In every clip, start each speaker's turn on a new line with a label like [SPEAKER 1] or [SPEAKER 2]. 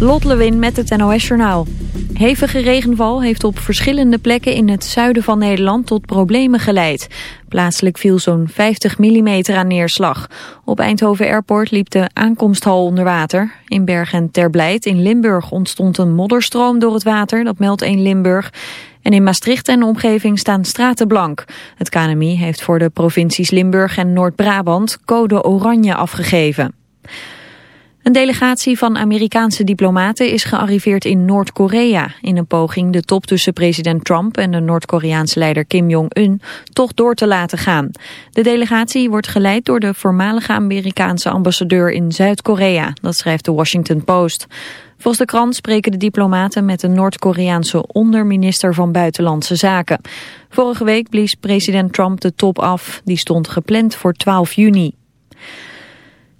[SPEAKER 1] Lot Lewin met het NOS Journaal. Hevige regenval heeft op verschillende plekken in het zuiden van Nederland tot problemen geleid. Plaatselijk viel zo'n 50 mm aan neerslag. Op Eindhoven Airport liep de aankomsthal onder water. In Bergen ter Blijt in Limburg ontstond een modderstroom door het water, dat meldt 1 Limburg. En in Maastricht en omgeving staan straten blank. Het KNMI heeft voor de provincies Limburg en Noord-Brabant code oranje afgegeven. Een delegatie van Amerikaanse diplomaten is gearriveerd in Noord-Korea... in een poging de top tussen president Trump en de Noord-Koreaanse leider Kim Jong-un toch door te laten gaan. De delegatie wordt geleid door de voormalige Amerikaanse ambassadeur in Zuid-Korea, dat schrijft de Washington Post. Volgens de krant spreken de diplomaten met de Noord-Koreaanse onderminister van Buitenlandse Zaken. Vorige week blies president Trump de top af, die stond gepland voor 12 juni.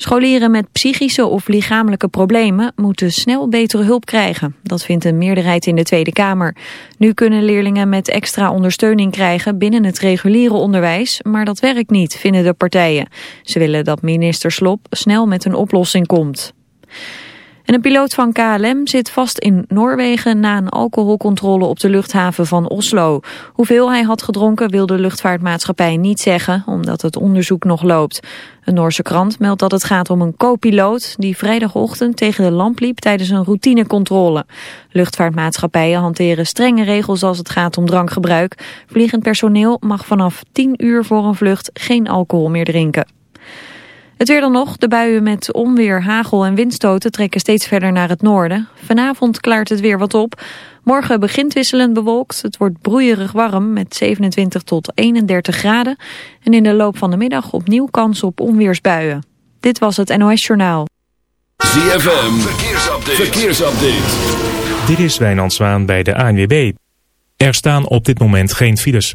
[SPEAKER 1] Scholieren met psychische of lichamelijke problemen moeten snel betere hulp krijgen. Dat vindt een meerderheid in de Tweede Kamer. Nu kunnen leerlingen met extra ondersteuning krijgen binnen het reguliere onderwijs, maar dat werkt niet, vinden de partijen. Ze willen dat minister Slop snel met een oplossing komt. En een piloot van KLM zit vast in Noorwegen na een alcoholcontrole op de luchthaven van Oslo. Hoeveel hij had gedronken wil de luchtvaartmaatschappij niet zeggen, omdat het onderzoek nog loopt. Een Noorse krant meldt dat het gaat om een co-piloot die vrijdagochtend tegen de lamp liep tijdens een routinecontrole. Luchtvaartmaatschappijen hanteren strenge regels als het gaat om drankgebruik. Vliegend personeel mag vanaf 10 uur voor een vlucht geen alcohol meer drinken. Het weer dan nog. De buien met onweer, hagel en windstoten trekken steeds verder naar het noorden. Vanavond klaart het weer wat op. Morgen begint wisselend bewolkt. Het wordt broeierig warm met 27 tot 31 graden. En in de loop van de middag opnieuw kans op onweersbuien. Dit was het NOS Journaal.
[SPEAKER 2] ZFM, verkeersupdate. verkeersupdate.
[SPEAKER 3] Dit is Wijnand Zwaan bij de ANWB. Er staan op dit moment geen files.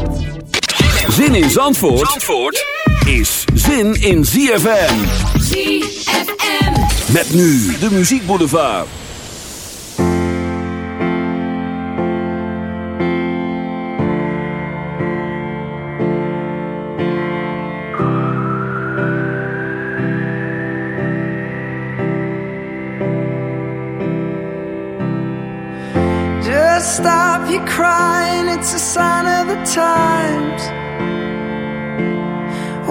[SPEAKER 2] Zin in Zandvoort, Zandvoort is zin in ZFM.
[SPEAKER 4] ZFM.
[SPEAKER 2] Met nu de muziekboulevard.
[SPEAKER 5] Just stop your crying, it's a sign of the times.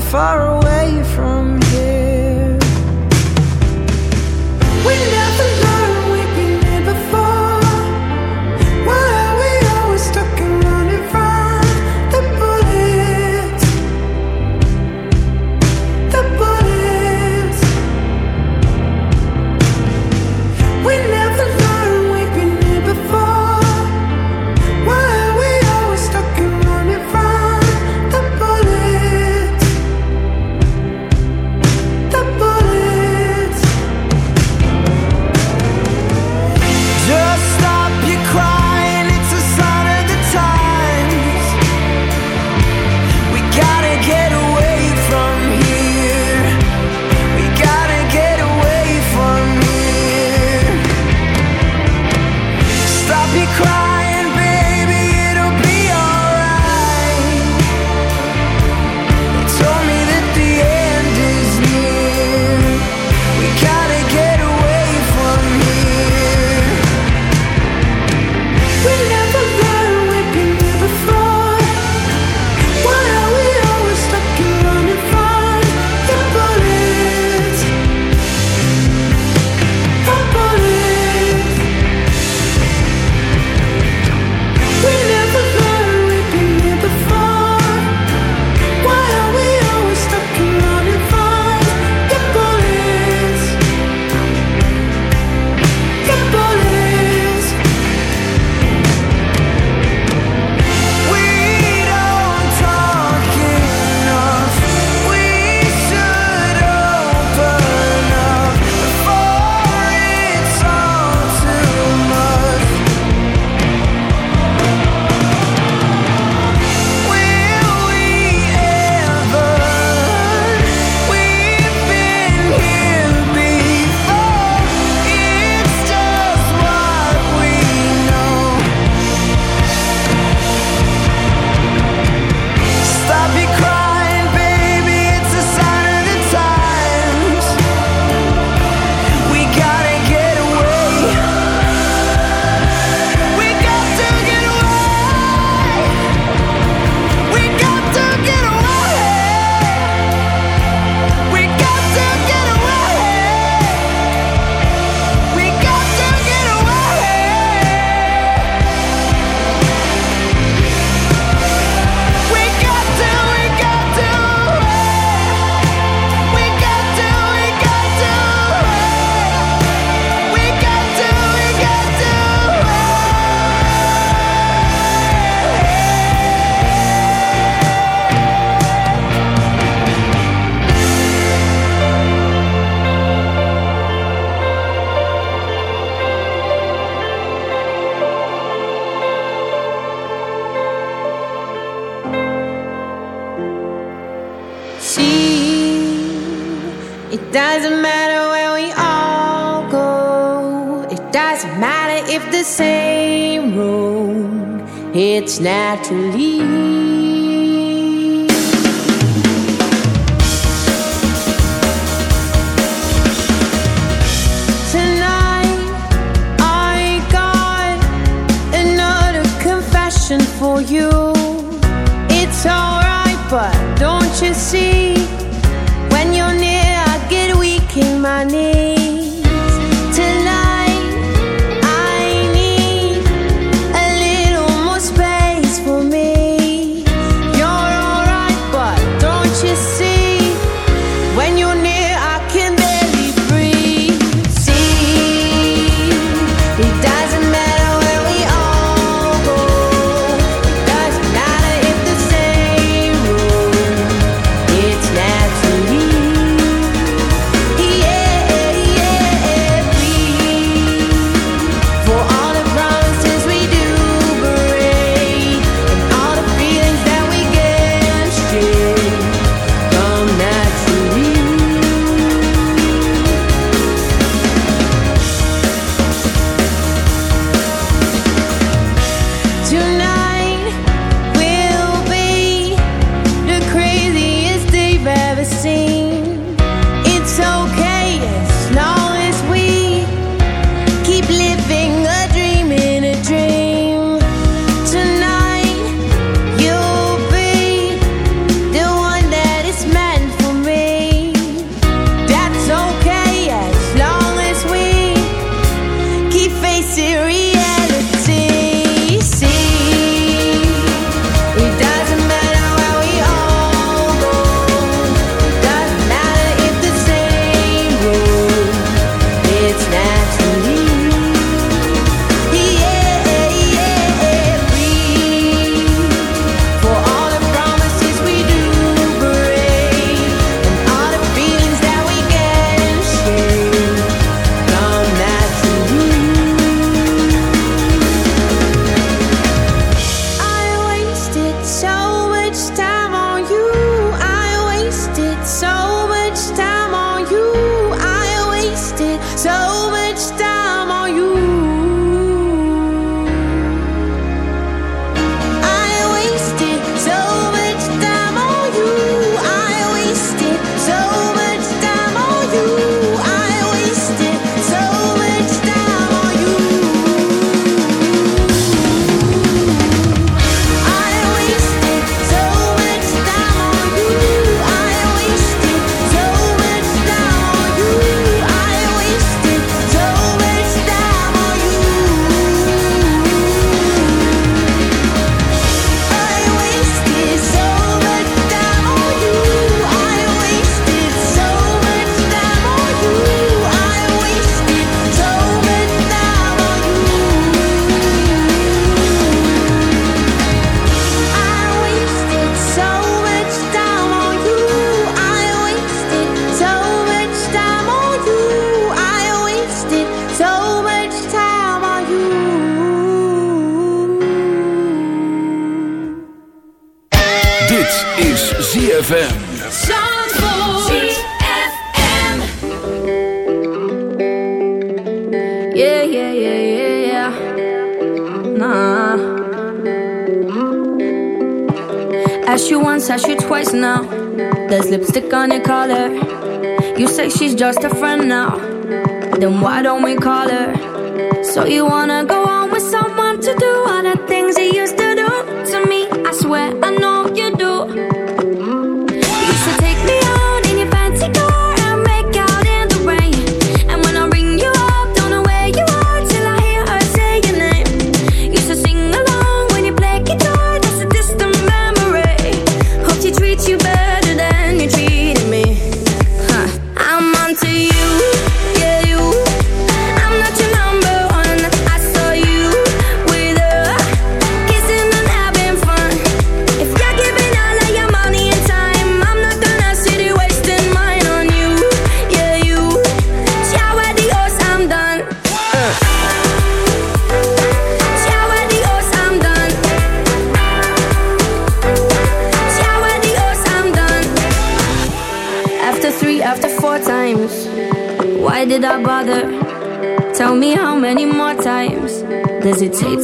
[SPEAKER 5] Far away from here.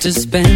[SPEAKER 6] to spend.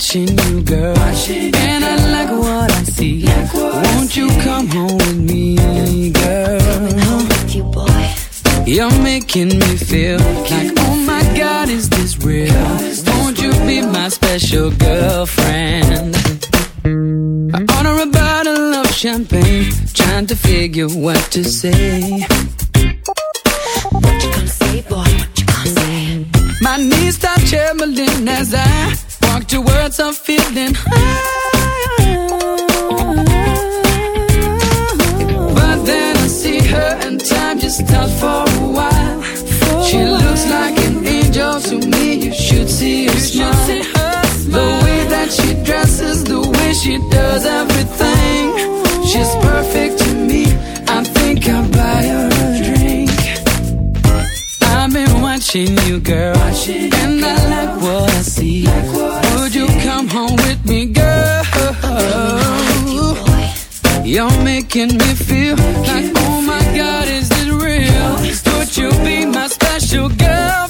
[SPEAKER 6] watching you, girl. Watching and I like what I
[SPEAKER 7] see. Like what Won't I see. you come home with me, girl? Coming home with you, boy. You're making me feel making like, me oh my feel. God, is this real? God, is this Won't real? you be my special girlfriend? I order a bottle of champagne, trying to figure what to say. What you gonna say, boy? What you gonna say? My knees start trembling as I your words I'm feeling high. But then I see her and time just stops for a while. She looks like
[SPEAKER 8] an angel to me. You should see her, smile. The way that she dresses, the way she does everything. She's perfect to me. I think I'll
[SPEAKER 9] buy her a drink.
[SPEAKER 7] I've been watching you, girl, and. I like what I see. Like what come home with me, girl. You're making me feel like, oh my God, is this real? Would you be my special
[SPEAKER 8] girl?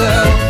[SPEAKER 5] girl.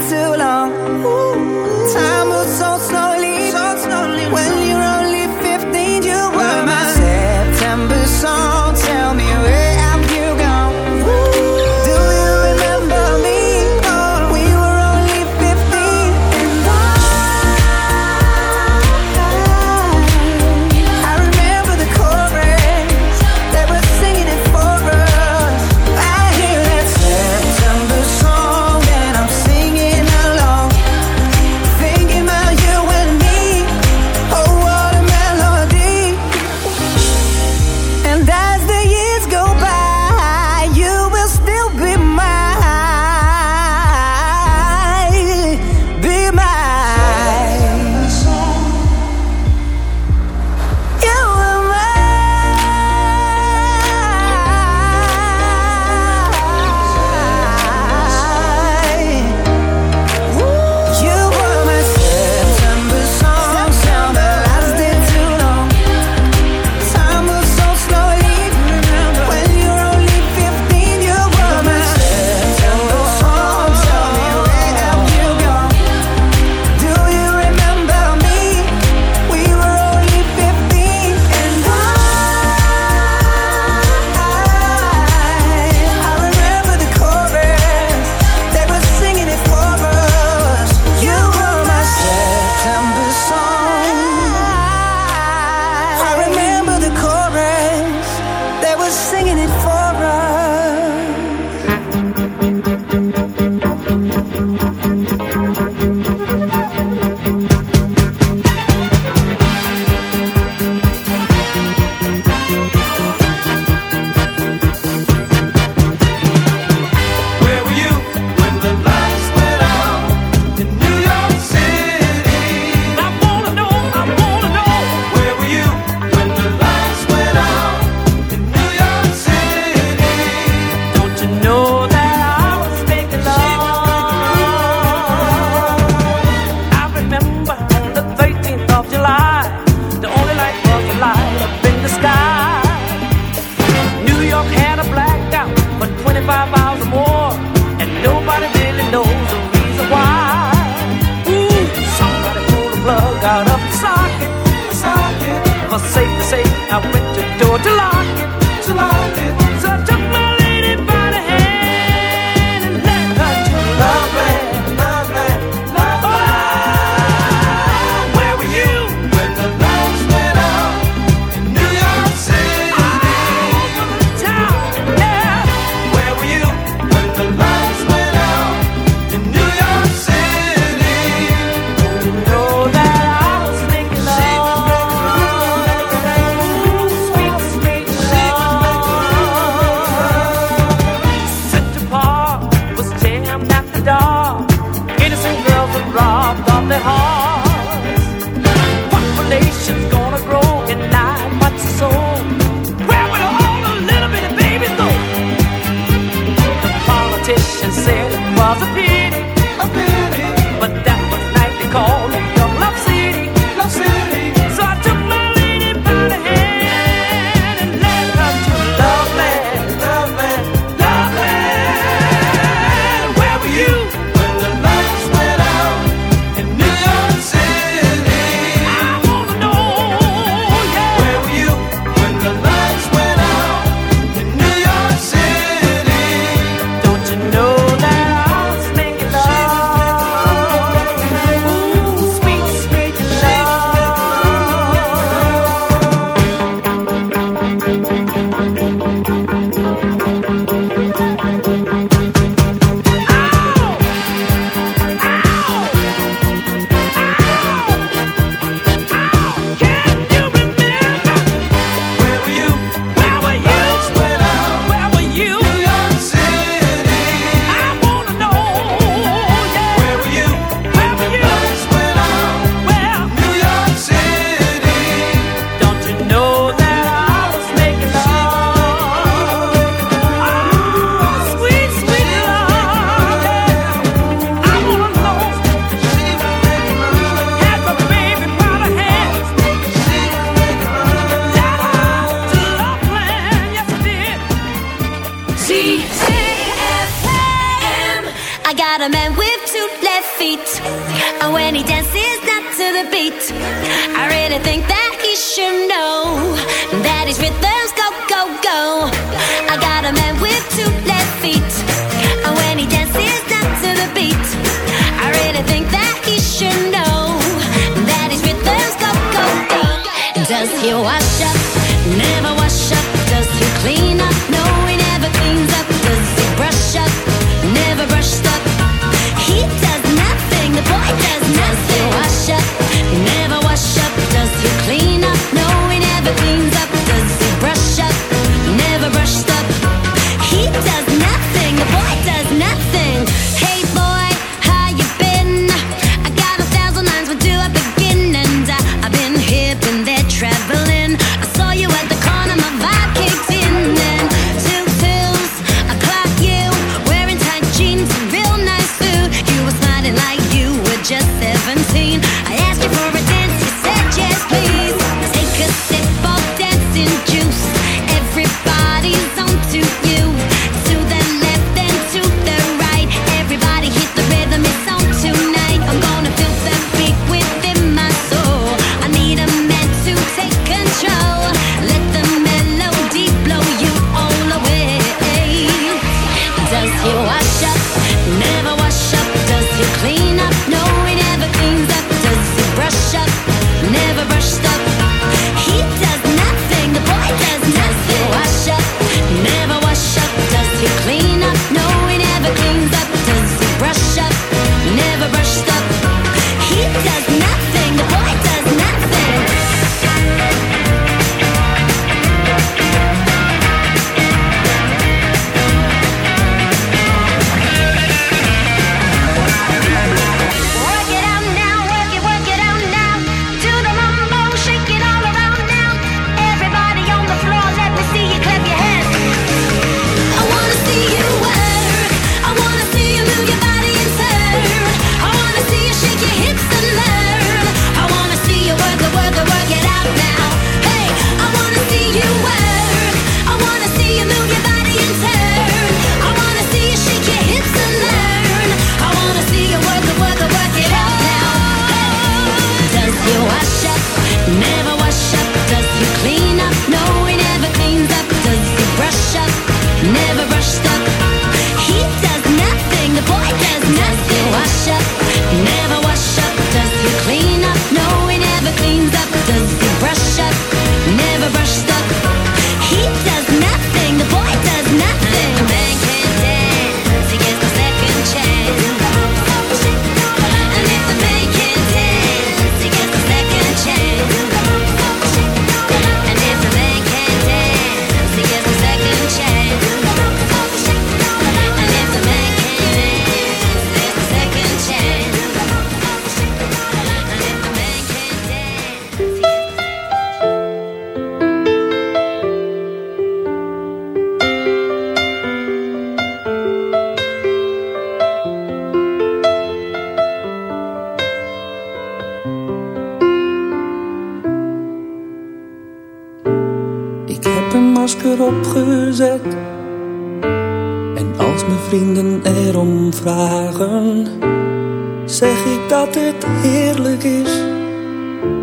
[SPEAKER 10] zeg ik dat het heerlijk is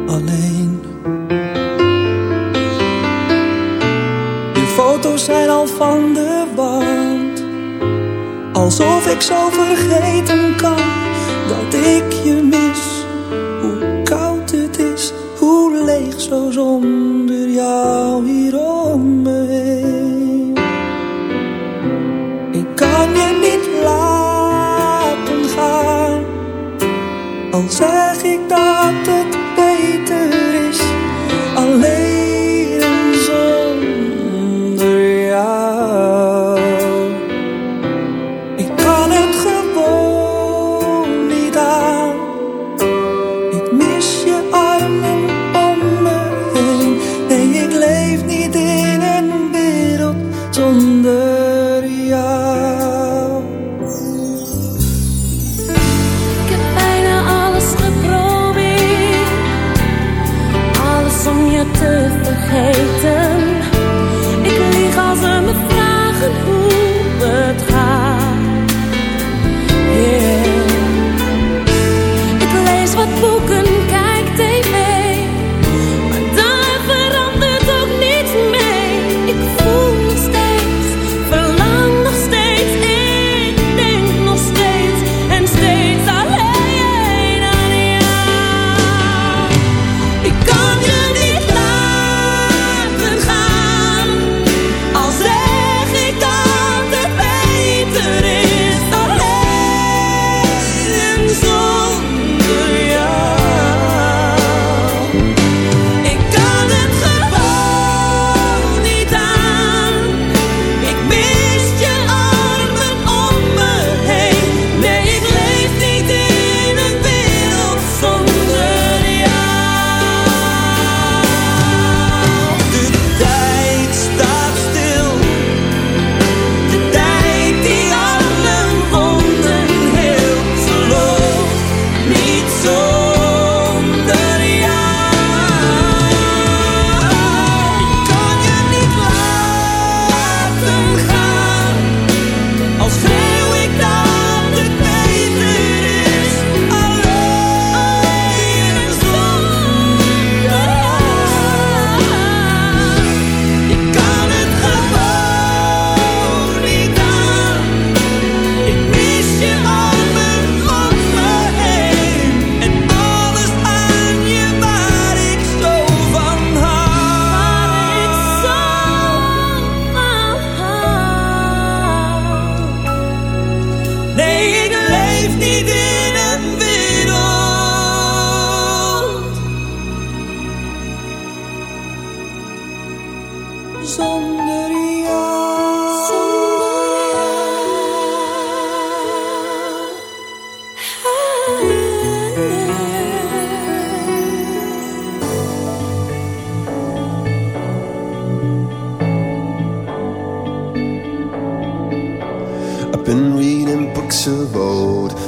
[SPEAKER 10] alleen. Je foto's zijn al van de wand, alsof ik zo vergeten kan dat ik je mis.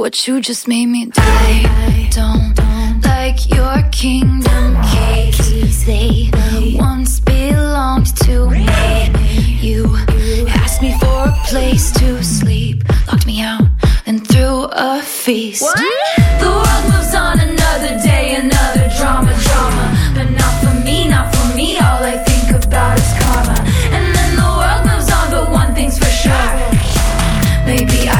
[SPEAKER 5] What you just made me do. I don't like your kingdom keys. They once belonged to me. You asked me for a place to sleep, locked me out, and threw a feast. The world moves on another day, another drama, drama. But not for me, not for me. All I think about is karma. And then the world moves on, but one thing's for sure. Maybe I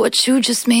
[SPEAKER 5] What you just made.